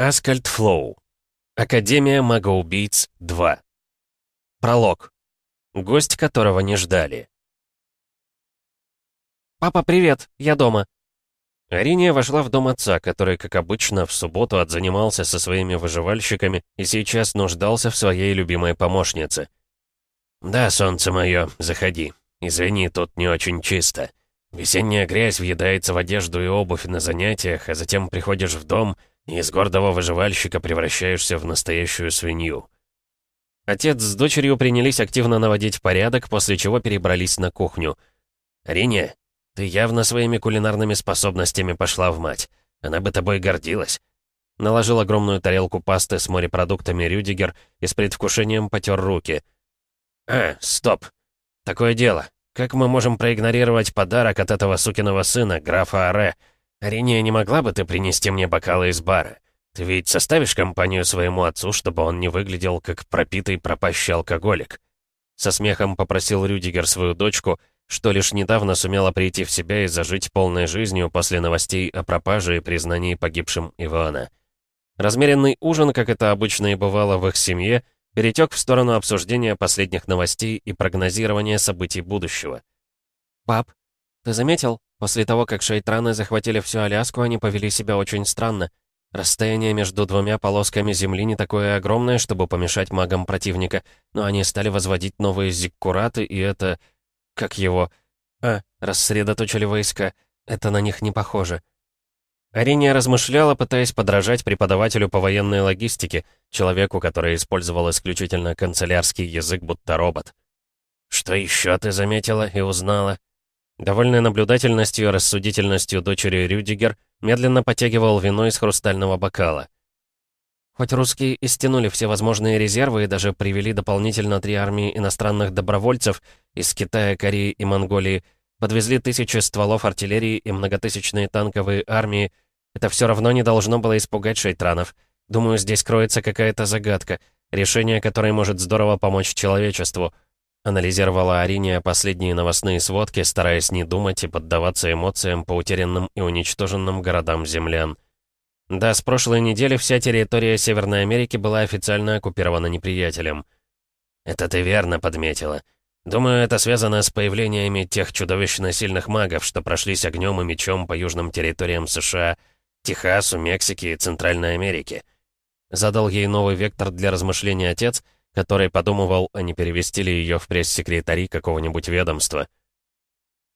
Аскальд Флоу. Академия магоубийц 2. Пролог. Гость которого не ждали. «Папа, привет! Я дома!» Ариния вошла в дом отца, который, как обычно, в субботу отзанимался со своими выживальщиками и сейчас нуждался в своей любимой помощнице. «Да, солнце мое, заходи. Извини, тут не очень чисто. Весенняя грязь въедается в одежду и обувь на занятиях, а затем приходишь в дом — из гордого выживальщика превращаешься в настоящую свинью. Отец с дочерью принялись активно наводить порядок, после чего перебрались на кухню. «Риня, ты явно своими кулинарными способностями пошла в мать. Она бы тобой гордилась». Наложил огромную тарелку пасты с морепродуктами Рюдигер и с предвкушением потер руки. «А, стоп. Такое дело. Как мы можем проигнорировать подарок от этого сукиного сына, графа Аре?» «Ариния, не могла бы ты принести мне бокалы из бара? Ты ведь составишь компанию своему отцу, чтобы он не выглядел как пропитый пропащий алкоголик?» Со смехом попросил Рюдигер свою дочку, что лишь недавно сумела прийти в себя и зажить полной жизнью после новостей о пропаже и признании погибшим Ивана. Размеренный ужин, как это обычно и бывало в их семье, перетек в сторону обсуждения последних новостей и прогнозирования событий будущего. «Пап, ты заметил? После того, как шейтраны захватили всю Аляску, они повели себя очень странно. Расстояние между двумя полосками земли не такое огромное, чтобы помешать магам противника, но они стали возводить новые зиккураты, и это... Как его? А, рассредоточили войска. Это на них не похоже. Ариния размышляла, пытаясь подражать преподавателю по военной логистике, человеку, который использовал исключительно канцелярский язык, будто робот. «Что еще ты заметила и узнала?» Довольной наблюдательностью и рассудительностью дочери Рюдигер медленно потягивал вино из хрустального бокала. Хоть русские и стянули все возможные резервы и даже привели дополнительно три армии иностранных добровольцев из Китая, Кореи и Монголии, подвезли тысячи стволов артиллерии и многотысячные танковые армии, это все равно не должно было испугать шейтранов. Думаю, здесь кроется какая-то загадка, решение которой может здорово помочь человечеству — Анализировала Ариния последние новостные сводки, стараясь не думать и поддаваться эмоциям по утерянным и уничтоженным городам землян. Да, с прошлой недели вся территория Северной Америки была официально оккупирована неприятелем. Это ты верно подметила. Думаю, это связано с появлениями тех чудовищно сильных магов, что прошлись огнем и мечом по южным территориям США, Техасу, Мексике и Центральной Америки. Задал ей новый вектор для размышления отец — который подумывал, а не перевести ли ее в пресс-секретари какого-нибудь ведомства.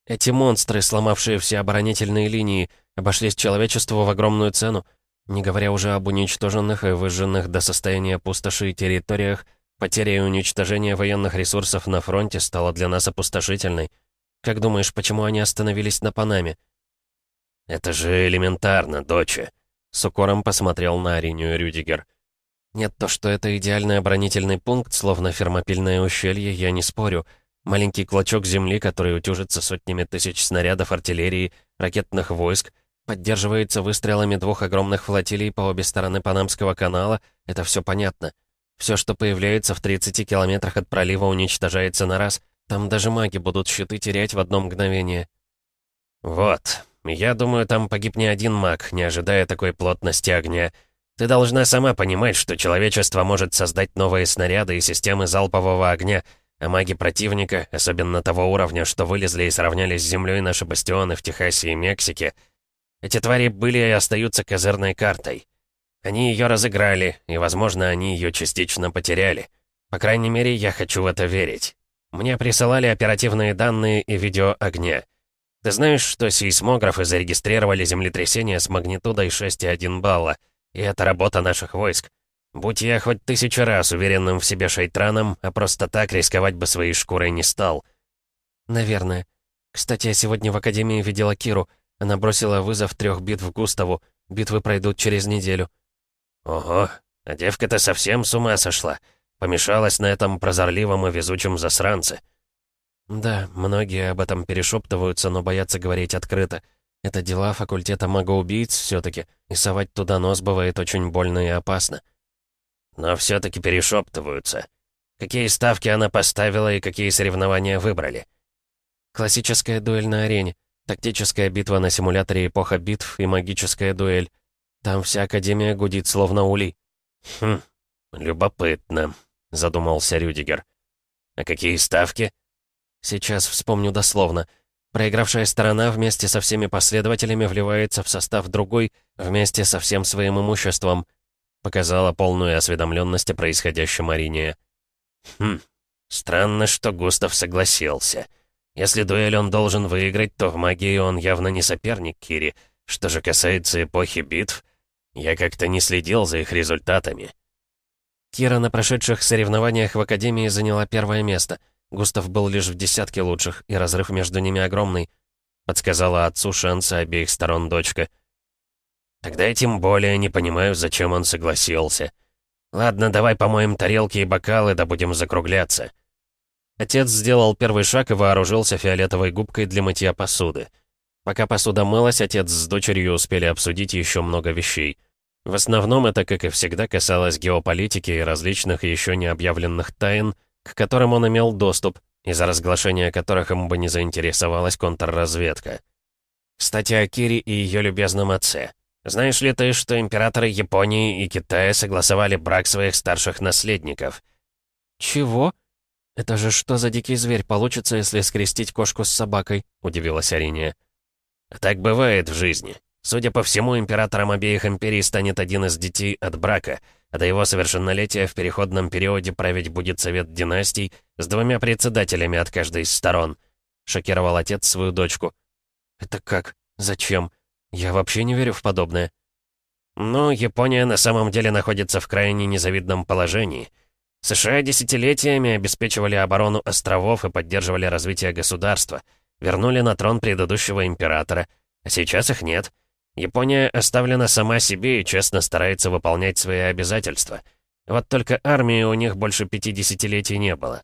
Эти монстры, сломавшие все оборонительные линии, обошлись человечеству в огромную цену, не говоря уже об уничтоженных и выжженных до состояния пустоши территориях, потеря и уничтожение военных ресурсов на фронте стало для нас опустошительной. Как думаешь, почему они остановились на Панаме? «Это же элементарно, доча», — с укором посмотрел на Аринию Рюдигер. Нет, то, что это идеальный оборонительный пункт, словно фермопильное ущелье, я не спорю. Маленький клочок земли, который утюжится сотнями тысяч снарядов артиллерии, ракетных войск, поддерживается выстрелами двух огромных флотилий по обе стороны Панамского канала, это все понятно. Все, что появляется в 30 километрах от пролива, уничтожается на раз. Там даже маги будут щиты терять в одно мгновение. Вот. Я думаю, там погиб не один маг, не ожидая такой плотности огня. Ты должна сама понимать, что человечество может создать новые снаряды и системы залпового огня, а маги противника, особенно того уровня, что вылезли и сравнялись с землей наши бастионы в Техасе и Мексике, эти твари были и остаются козырной картой. Они ее разыграли, и, возможно, они ее частично потеряли. По крайней мере, я хочу в это верить. Мне присылали оперативные данные и видео огня. Ты знаешь, что сейсмографы зарегистрировали землетрясение с магнитудой 6,1 балла — и это работа наших войск. Будь я хоть тысячу раз уверенным в себе шейтраном, а просто так рисковать бы своей шкурой не стал. Наверное. Кстати, я сегодня в Академии видела Киру. Она бросила вызов трех битв Густаву. Битвы пройдут через неделю. Ого, а девка-то совсем с ума сошла. Помешалась на этом прозорливом и везучем засранце. Да, многие об этом перешептываются, но боятся говорить открыто. Это дела факультета магоубийц все-таки, и совать туда нос бывает очень больно и опасно. Но все-таки перешептываются. Какие ставки она поставила и какие соревнования выбрали? Классическая дуэль на арене, тактическая битва на симуляторе эпоха битв и магическая дуэль. Там вся Академия гудит, словно улей». «Хм, любопытно», — задумался Рюдигер. «А какие ставки?» «Сейчас вспомню дословно. Проигравшая сторона вместе со всеми последователями вливается в состав другой, вместе со всем своим имуществом», — показала полную осведомленность о происходящем Арине. «Хм, странно, что Густав согласился. Если дуэль он должен выиграть, то в магии он явно не соперник Кири. Что же касается эпохи битв, я как-то не следил за их результатами». Кира на прошедших соревнованиях в Академии заняла первое место. Густав был лишь в десятке лучших, и разрыв между ними огромный. Подсказала отцу шансы обеих сторон дочка. Тогда я тем более не понимаю, зачем он согласился. Ладно, давай помоем тарелки и бокалы, да будем закругляться. Отец сделал первый шаг и вооружился фиолетовой губкой для мытья посуды. Пока посуда мылась, отец с дочерью успели обсудить еще много вещей. В основном это, как и всегда, касалось геополитики и различных еще не объявленных тайн, к которым он имел доступ, из-за разглашения которых ему бы не заинтересовалась контрразведка. Кстати, о Кире и ее любезном отце. Знаешь ли ты, что императоры Японии и Китая согласовали брак своих старших наследников? Чего? Это же что за дикий зверь получится, если скрестить кошку с собакой? Удивилась Ариния. Так бывает в жизни. Судя по всему, императором обеих империй станет один из детей от брака, а до его совершеннолетия в переходном периоде править будет совет династий с двумя председателями от каждой из сторон. Шокировал отец свою дочку. «Это как? Зачем? Я вообще не верю в подобное». «Ну, Япония на самом деле находится в крайне незавидном положении. США десятилетиями обеспечивали оборону островов и поддерживали развитие государства, вернули на трон предыдущего императора, а сейчас их нет». Япония оставлена сама себе и честно старается выполнять свои обязательства. Вот только армии у них больше пяти десятилетий не было.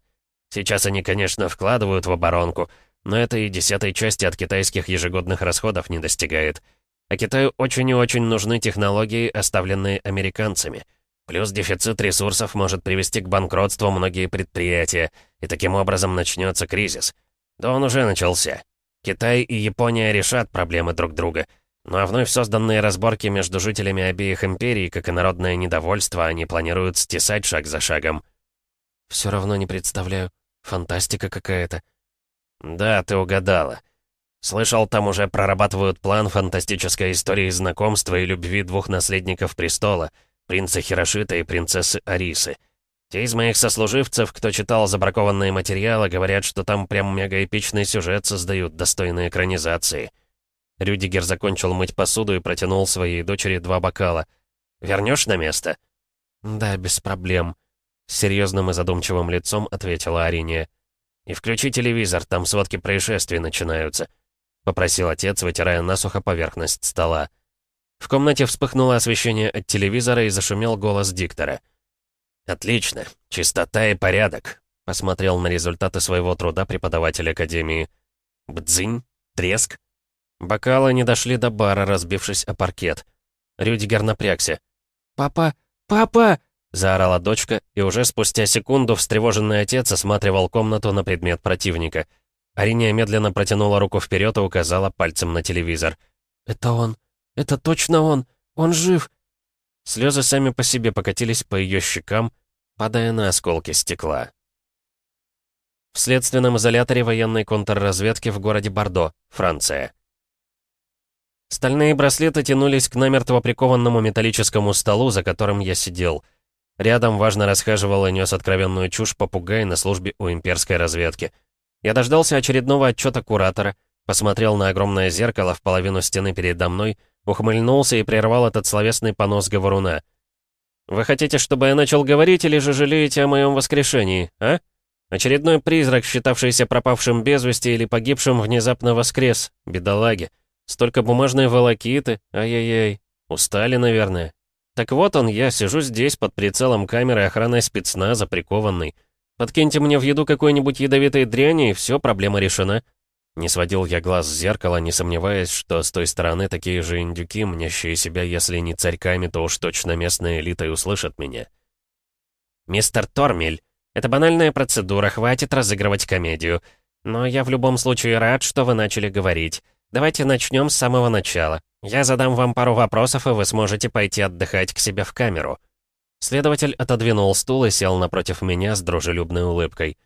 Сейчас они, конечно, вкладывают в оборонку, но это и десятой части от китайских ежегодных расходов не достигает. А Китаю очень и очень нужны технологии, оставленные американцами. Плюс дефицит ресурсов может привести к банкротству многие предприятия, и таким образом начнется кризис. Да он уже начался. Китай и Япония решат проблемы друг друга — ну а вновь созданные разборки между жителями обеих империй, как и народное недовольство, они планируют стесать шаг за шагом. Все равно не представляю. Фантастика какая-то. Да, ты угадала. Слышал, там уже прорабатывают план фантастической истории знакомства и любви двух наследников престола, принца Хирошита и принцессы Арисы. Те из моих сослуживцев, кто читал забракованные материалы, говорят, что там прям мегаэпичный сюжет создают, достойные экранизации. Рюдигер закончил мыть посуду и протянул своей дочери два бокала. «Вернешь на место?» «Да, без проблем», — с серьезным и задумчивым лицом ответила Ариния. «И включи телевизор, там сводки происшествий начинаются», — попросил отец, вытирая насухо поверхность стола. В комнате вспыхнуло освещение от телевизора и зашумел голос диктора. «Отлично, чистота и порядок», — посмотрел на результаты своего труда преподаватель Академии. «Бдзинь? Треск?» Бокалы не дошли до бара, разбившись о паркет. Рюдигер напрягся. «Папа! Папа!» — заорала дочка, и уже спустя секунду встревоженный отец осматривал комнату на предмет противника. Ариния медленно протянула руку вперед и указала пальцем на телевизор. «Это он! Это точно он! Он жив!» Слезы сами по себе покатились по ее щекам, падая на осколки стекла. В следственном изоляторе военной контрразведки в городе Бордо, Франция. Стальные браслеты тянулись к намертво прикованному металлическому столу, за которым я сидел. Рядом важно расхаживал и нес откровенную чушь попугай на службе у имперской разведки. Я дождался очередного отчета куратора, посмотрел на огромное зеркало в половину стены передо мной, ухмыльнулся и прервал этот словесный понос говоруна. «Вы хотите, чтобы я начал говорить, или же жалеете о моем воскрешении, а? Очередной призрак, считавшийся пропавшим без вести или погибшим, внезапно воскрес, бедолаги. Столько бумажной волокиты, ай-яй-яй. Устали, наверное. Так вот он, я сижу здесь под прицелом камеры охраны спецназа, прикованный. Подкиньте мне в еду какой-нибудь ядовитой дряни, и все, проблема решена. Не сводил я глаз с зеркала, не сомневаясь, что с той стороны такие же индюки, мнящие себя, если не царьками, то уж точно местная элита и услышат меня. «Мистер Тормель, это банальная процедура, хватит разыгрывать комедию. Но я в любом случае рад, что вы начали говорить. Давайте начнем с самого начала. Я задам вам пару вопросов, и вы сможете пойти отдыхать к себе в камеру». Следователь отодвинул стул и сел напротив меня с дружелюбной улыбкой.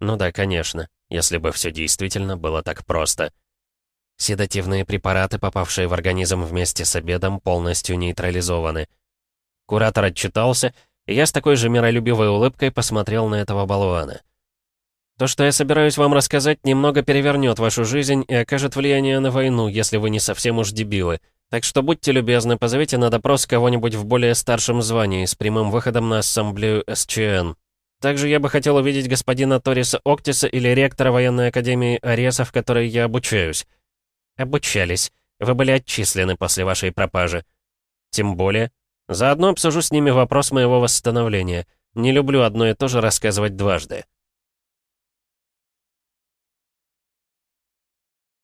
Ну да, конечно, если бы все действительно было так просто. Седативные препараты, попавшие в организм вместе с обедом, полностью нейтрализованы. Куратор отчитался, и я с такой же миролюбивой улыбкой посмотрел на этого болвана. То, что я собираюсь вам рассказать, немного перевернет вашу жизнь и окажет влияние на войну, если вы не совсем уж дебилы. Так что будьте любезны, позовите на допрос кого-нибудь в более старшем звании с прямым выходом на ассамблею СЧН. Также я бы хотел увидеть господина Ториса Октиса или ректора военной академии Ареса, в которой я обучаюсь. Обучались. Вы были отчислены после вашей пропажи. Тем более. Заодно обсужу с ними вопрос моего восстановления. Не люблю одно и то же рассказывать дважды.